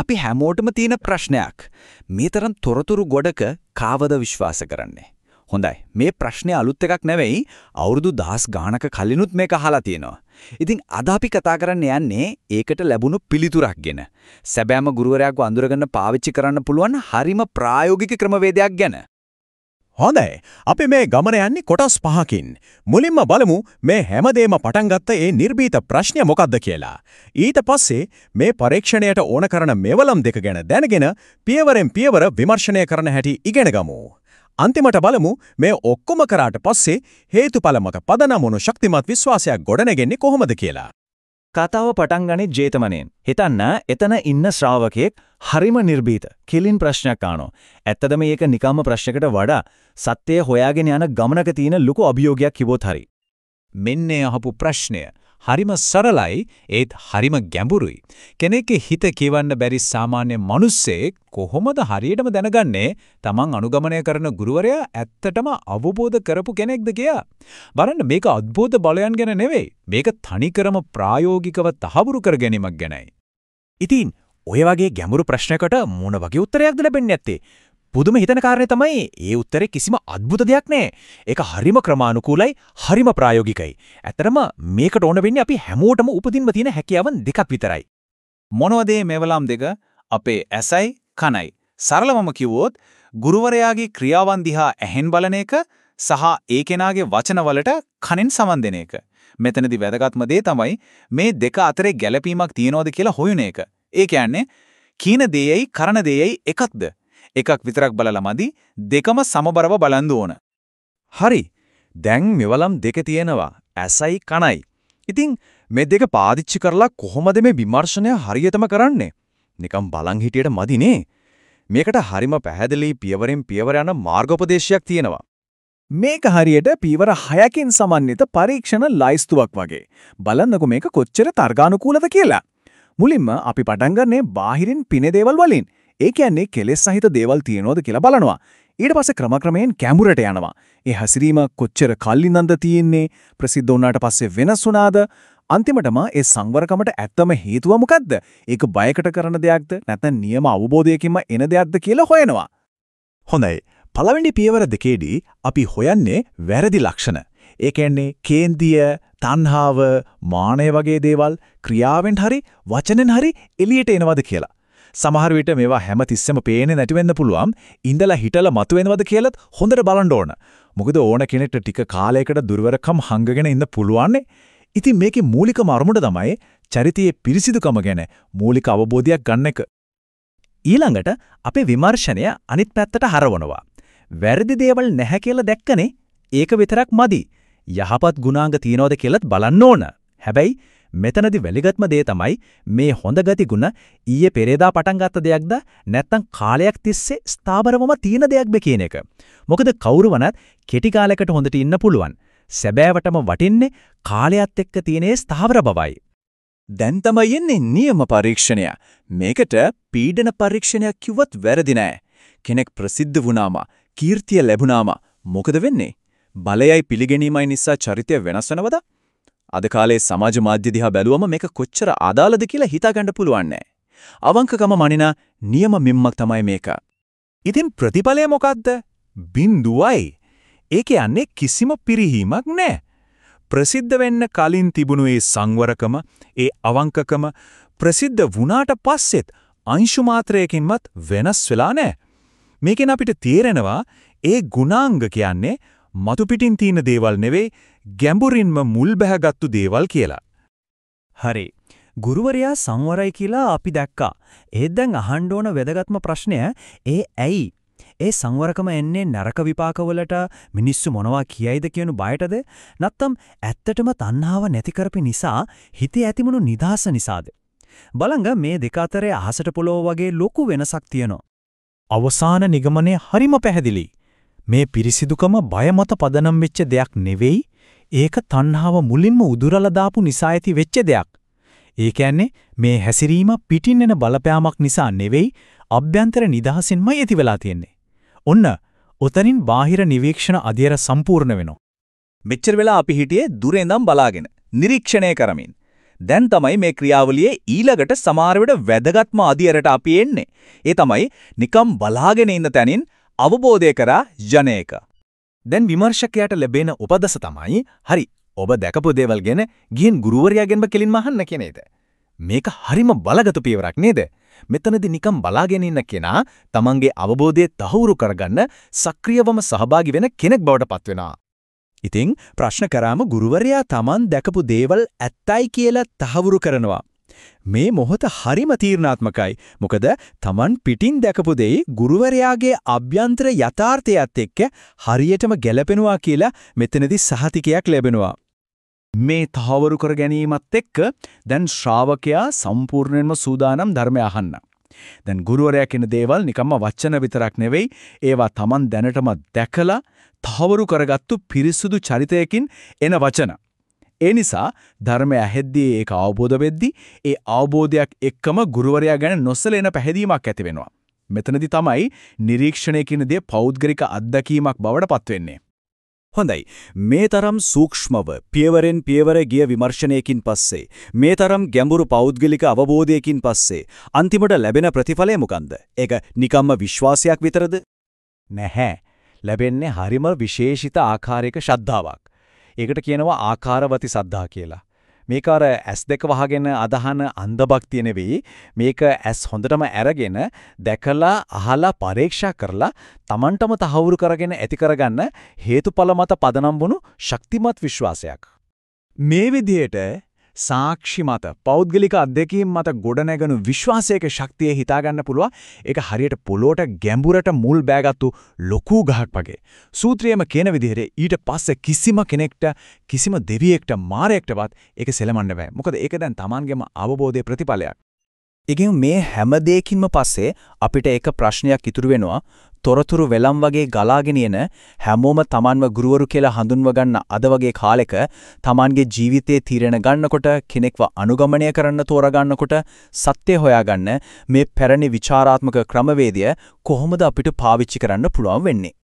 අපි හැමෝටම තියෙන ප්‍රශ්නයක්. මේ තරම් තොරතුරු ගොඩක කාවද විශ්වාස කරන්නේ? හොඳයි. මේ ප්‍රශ්නේ අලුත් එකක් නෙවෙයි. අවුරුදු දහස් ගාණක කලිනුත් මේක අහලා තියෙනවා. ඉතින් අද අපි කතා කරන්න යන්නේ ඒකට ලැබුණු පිළිතුරක් ගැන. සැබෑම ගුරුවරයාව අඳුරගන්න පාවිච්චි කරන්න පුළුවන් හරිම ප්‍රායෝගික ක්‍රමවේදයක් ගැන. හොඳයි. අපි මේ ගමන යන්නේ කොටස් පහකින්. මුලින්ම බලමු මේ හැමදේම පටන් ගත්ත ඒ නිර්භීත ප්‍රශ්නය මොකක්ද කියලා. ඊට පස්සේ මේ පරීක්ෂණයට ඕන කරන මෙවලම් දෙක ගැන දැනගෙන පියවරෙන් පියවර විමර්ශනය කරන හැටි ඉගෙන ගමු. අන්තිමට බලමු මේ ඔක්කොම කරාට පස්සේ හේතුඵල මත පදනම් වුණු ශක්තිමත් විශ්වාසයක් ගොඩනගෙන්නේ කොහොමද කියලා. කතාව පටන් ගන්නේ ජේතමනෙන්. හිතන්න එතන ඉන්න ශ්‍රාවකෙක් හරිම නිර්භීත. කිලින් ප්‍රශ්නයක් අහනවා. ඇත්තද මේක නිකම්ම ප්‍රශ්නයකට වඩා සත්‍යය හොයාගෙන යන ගමනක තියෙන ලොකු අභියෝගයක් කිව්වොත් හරි. මෙන්න අහපු ප්‍රශ්නය හරිම සරලයි ඒත් හරිම ගැඹුරුයි. කෙනෙක්ගේ හිත කියවන්න බැරි සාමාන්‍ය මිනිස්සෙක් කොහොමද හරියටම දැනගන්නේ තමන් අනුගමනය කරන ගුරුවරයා ඇත්තටම අවබෝධ කරපු කෙනෙක්ද කියලා? බලන්න මේක අద్භූත බලයන් ගැන නෙවෙයි. මේක තනිකරම ප්‍රායෝගිකව තහවුරු කර ගැනීමක් ගැනයි. ඉතින් ඔය වගේ ගැඹුරු ප්‍රශ්නයකට මොන වගේ උත්තරයක්ද ලැබෙන්නේ නැත්තේ? පුදුම හිතන කාරණේ තමයි ඒ උත්තරේ කිසිම අద్భుත දෙයක් නෑ. ඒක හරිම ක්‍රමානුකූලයි, හරිම ප්‍රායෝගිකයි. ඇත්තටම මේකට ඕන වෙන්නේ අපි හැමෝටම උපදින්ම තියෙන හැකියාවන් දෙකක් විතරයි. මොනවද මේවලම් දෙක? අපේ ඇසයි කනයි. සරලවම කිව්වොත් ගුරුවරයාගේ ක්‍රියාවන් දිහා ඇහෙන් බලන එක සහ ඒ කෙනාගේ වචනවලට කනෙන් සමන් දෙන එක. මෙතනදී වැදගත්ම දේ තමයි මේ දෙක අතරේ ගැළපීමක් තියනවද කියලා හොයන එක. ඒ කියන්නේ කීන දෙයයි කරන දෙයයි එකක්ද? එකක් විතරක් බලලා මදි දෙකම සමබරව බලන් ඕන. හරි. දැන් මෙවලම් දෙක තියෙනවා. ඇසයි කනයි. ඉතින් මේ දෙක පාදිච්චි කරලා කොහොමද මේ විමර්ශනය හරියටම කරන්නේ? නිකම් බලන් හිටියට මදිනේ. මේකට හරිම පැහැදිලි පියවරෙන් පියවර යන මාර්ගෝපදේශයක් තියෙනවා. මේක හරියට පීවර 6කින් සමන්විත පරීක්ෂණ ලයිස්තුවක් වගේ. බලන්නකො මේක කොච්චර තර්කානුකූලද කියලා. මුලින්ම අපි පටන් ගන්නේ බාහිරින් පිනේ දේවල් වලින්. ඒ කියන්නේ කෙලෙස් සහිත දේවල් තියනවද කියලා බලනවා. ඊට පස්සේ ක්‍රමක්‍රමයෙන් කැඹුරට යනවා. ඒ හැසිරීම කොච්චර කල්ලින්ද තියෙන්නේ? ප්‍රසිද්ධ වුණාට පස්සේ වෙනස් වුණාද? අන්තිමටම ඒ සංවරකමට ඇත්තම හේතුව මොකද්ද? ඒක බයකට කරන දෙයක්ද? නැත්නම් නියම අවබෝධයකින්ම එන දෙයක්ද කියලා හොයනවා. හොඳයි. පළවෙනි පියවර දෙකේදී අපි හොයන්නේ වැරදි ලක්ෂණ. ඒ කියන්නේ කේන්දිය, තණ්හාව, මානය වගේ දේවල් ක්‍රියාවෙන් හරි වචනෙන් හරි එළියට එනවද කියලා. සමහර විට මේවා හැමතිස්සෙම පේන්නේ නැති වෙන්න පුළුවන්. ඉඳලා හිටලා මතුවෙනවද කියලාත් හොඳට බලන්න ඕන. මොකද ඕන කෙනෙක්ට ටික කාලයකට දුර්වරකම් හංගගෙන ඉන්න පුළුවන්නේ. ඉතින් මේකේ මූලිකම අරමුණ තමයි චරිතයේ පිරිසිදුකම ගැන මූලික අවබෝධයක් ගන්න එක. ඊළඟට අපේ විමර්ශනය අනිත් පැත්තට හරවනවා. වැරදි දේවල් නැහැ කියලා දැක්කනේ ඒක විතරක් මදි. යහපත් ගුණාංග තියනවද කියලාත් බලන්න ඕන. හැබැයි මෙතනදි වැලිගත්ම දේ තමයි මේ හොඳ ගති ගුණ ඊයේ පෙරේදා පටන් ගත්ත දෙයක්ද නැත්නම් කාලයක් තිස්සේ ස්ථාවරවම තියෙන දෙයක්ද කියන එක. මොකද කවුරු වනත් කෙටි කාලයකට හොඳට ඉන්න පුළුවන්. සැබෑවටම වටින්නේ කාලයත් එක්ක තියෙන ස්ථාවර බවයි. දැන් තමයි එන්නේ නියම පරීක්ෂණය. මේකට පීඩන පරීක්ෂණයක් කිව්වත් වැරදි නෑ. කෙනෙක් ප්‍රසිද්ධ වුණාම, කීර්තිය ලැබුණාම මොකද වෙන්නේ? බලයයි පිළිගැනීමයි නිසා චරිතය වෙනස් වෙනවද? අද කාලේ සමාජ මාධ්‍ය දිහා බැලුවම මේක කොච්චර අදාළද කියලා හිතාගන්න පුළුවන් නෑ. අවංකකම මනින නියම මිම්මක් තමයි මේක. ඉතින් ප්‍රතිඵලය මොකද්ද? බින්දුවයි. ඒ කියන්නේ කිසිම පිරිහීමක් නෑ. ප්‍රසිද්ධ වෙන්න කලින් තිබුණු ඒ සංවරකම, ඒ අවංකකම ප්‍රසිද්ධ වුණාට පස්සෙත් අංශු මාත්‍රයකින්වත් වෙනස් වෙලා නෑ. මේකෙන් අපිට තේරෙනවා ඒ ගුණාංග කියන්නේ මතු පිටින් තියෙන දේවල් නෙවෙයි ගැඹුරින්ම මුල් බැහැගත්තු දේවල් කියලා. හරි. ගුරුවරයා සංවරයි කියලා අපි දැක්කා. ඒත් දැන් අහන්න ඕන වැදගත්ම ප්‍රශ්නය ඒ ඇයි? ඒ සංවරකම එන්නේ නරක විපාකවලට මිනිස්සු මොනවා කියයිද කියන බයටද? නැත්නම් ඇත්තටම තණ්හාව නැති කරපි නිසා හිතේ ඇතිමුණු නිදහස නිසාද? බලංග මේ දෙක අතරේ අහසට පොළොව වගේ ලොකු වෙනසක් තියෙනවා. අවසාන නිගමනය හරිම පැහැදිලි. මේ පිරිසිදුකම බය මත පදනම් වෙච්ච දෙයක් නෙවෙයි ඒක තණ්හාව මුලින්ම උදුරලා දාපු නිසා ඇති වෙච්ච දෙයක්. ඒ කියන්නේ මේ හැසිරීම පිටින් එන බලපෑමක් නිසා නෙවෙයි අභ්‍යන්තර නිදහසින්මයි ඇති වෙලා තියෙන්නේ. ඔන්න ඔතනින් බාහිර නිරීක්ෂණ අධ්‍යයන සම්පූර්ණ වෙනවා. මෙච්චර වෙලා අපි හිටියේ දුරේ ඉඳන් බලාගෙන නිරීක්ෂණය කරමින්. දැන් තමයි මේ ක්‍රියාවලියේ ඊළඟට සමහරවිට වැදගත්ම අධියරට අපි එන්නේ. ඒ තමයි නිකම් බලාගෙන ඉන්න තැනින් අවබෝධය කරා ජනේක. දැන් විමර්ශකයාට ලැබෙන උපදෙස තමයි හරි ඔබ දැකපු දේවල් ගැන ගිහින් ගුරුවරයාගෙන්ම කෙලින්ම අහන්න කියන එක. මේක හරිම බලගතු පියවරක් නේද? මෙතනදී නිකම් බලාගෙන ඉන්න කෙනා තමන්ගේ අවබෝධය තහවුරු කරගන්න සක්‍රියවම සහභාගී වෙන කෙනෙක් බවට පත් වෙනවා. ඉතින් ප්‍රශ්න කරාම ගුරුවරයා Taman දැකපු දේවල් ඇත්තයි කියලා තහවුරු කරනවා. මේ මොහොත හරිම තීරණාත්මකයි. මොකද Taman පිටින් දැකපු දෙයි ගුරුවරයාගේ අභ්‍යන්තර යථාර්ථයත් එක්ක හරියටම ගැලපෙනවා කියලා මෙතනදී සහතිකයක් ලැබෙනවා. මේ තහවුරු කර ගැනීමත් එක්ක දැන් ශ්‍රාවකයා සම්පූර්ණයෙන්ම සූදානම් ධර්මය අහන්න. දැන් ගුරුවරයා කියන දේවල් නිකම්ම වචන විතරක් නෙවෙයි ඒවා Taman දැනටම දැකලා තහවුරු කරගත්තු පිරිසුදු චරිතයකින් එන වචන. ඒ නිසා ධර්මය ඇහෙද්දී ඒක අවබෝධ වෙද්දී ඒ අවබෝධයක් එක්කම ගුරුවරයා ගැන නොසලෙන පැහැදීමක් ඇති වෙනවා. මෙතනදී තමයි නිරීක්ෂණය කියන දේ පෞද්ගලික අත්දැකීමක් බවට පත් වෙන්නේ. හොඳයි මේ තරම් සූක්ෂමව පියවරෙන් පියවර ගිය විමර්ශනයකින් පස්සේ මේ තරම් ගැඹුරු පෞද්ගලික අවබෝධයකින් පස්සේ අන්තිමට ලැබෙන ප්‍රතිඵලය මොකන්ද? ඒක නිකම්ම විශ්වාසයක් විතරද? නැහැ. ලැබෙන්නේ හරිම විශේෂිත ආකාරයක ශ්‍රද්ධාවක්. ඒකට කියනවා ආකාරවති සද්ධා කියලා. මේක අර S2 වහගෙන අදහන අන්ධභක්තිය නෙවෙයි මේක S හොඳටම අරගෙන දැකලා අහලා පරීක්ෂා කරලා Tamanටම තහවුරු කරගෙන ඇති කරගන්න හේතුඵල මත පදනම් වුණු ශක්තිමත් විශ්වාසයක් මේ විදිහට සාක්ෂි මත පෞද්ගලික අත්දැකීම් මත ගොඩනැගුණු විශ්වාසයක ශක්තිය හිතාගන්න පුළුවන්. ඒක හරියට පොළොට ගැඹුරට මුල් බෑගත්තු ලොකු ගහක් වගේ. සූත්‍රයේම කියන විදිහට ඊට පස්සේ කිසිම කෙනෙක්ට කිසිම දෙවියෙක්ට මාරයෙක්ටවත් ඒක සෙලමන්න බෑ. මොකද ඒක දැන් Tamanගේම අවබෝධයේ ප්‍රතිඵලයක්. ඉතින් මේ හැම දෙයකින්ම පස්සේ අපිට එක ප්‍රශ්නයක් ඉතුරු වෙනවා. තොරතුරු වෙලම් වගේ ගලාගෙන එන හැමෝම Tamanව ගුරුවරු කියලා හඳුන්ව ගන්න අද වගේ කාලෙක Tamanගේ ජීවිතයේ තීරණ ගන්නකොට කෙනෙක්ව අනුගමනය කරන්න තෝරගන්නකොට සත්‍ය හොයාගන්න මේ පැරණි ਵਿਚਾਰාත්මක ක්‍රමවේදය කොහොමද අපිට පාවිච්චි කරන්න පුළුවන් වෙන්නේ?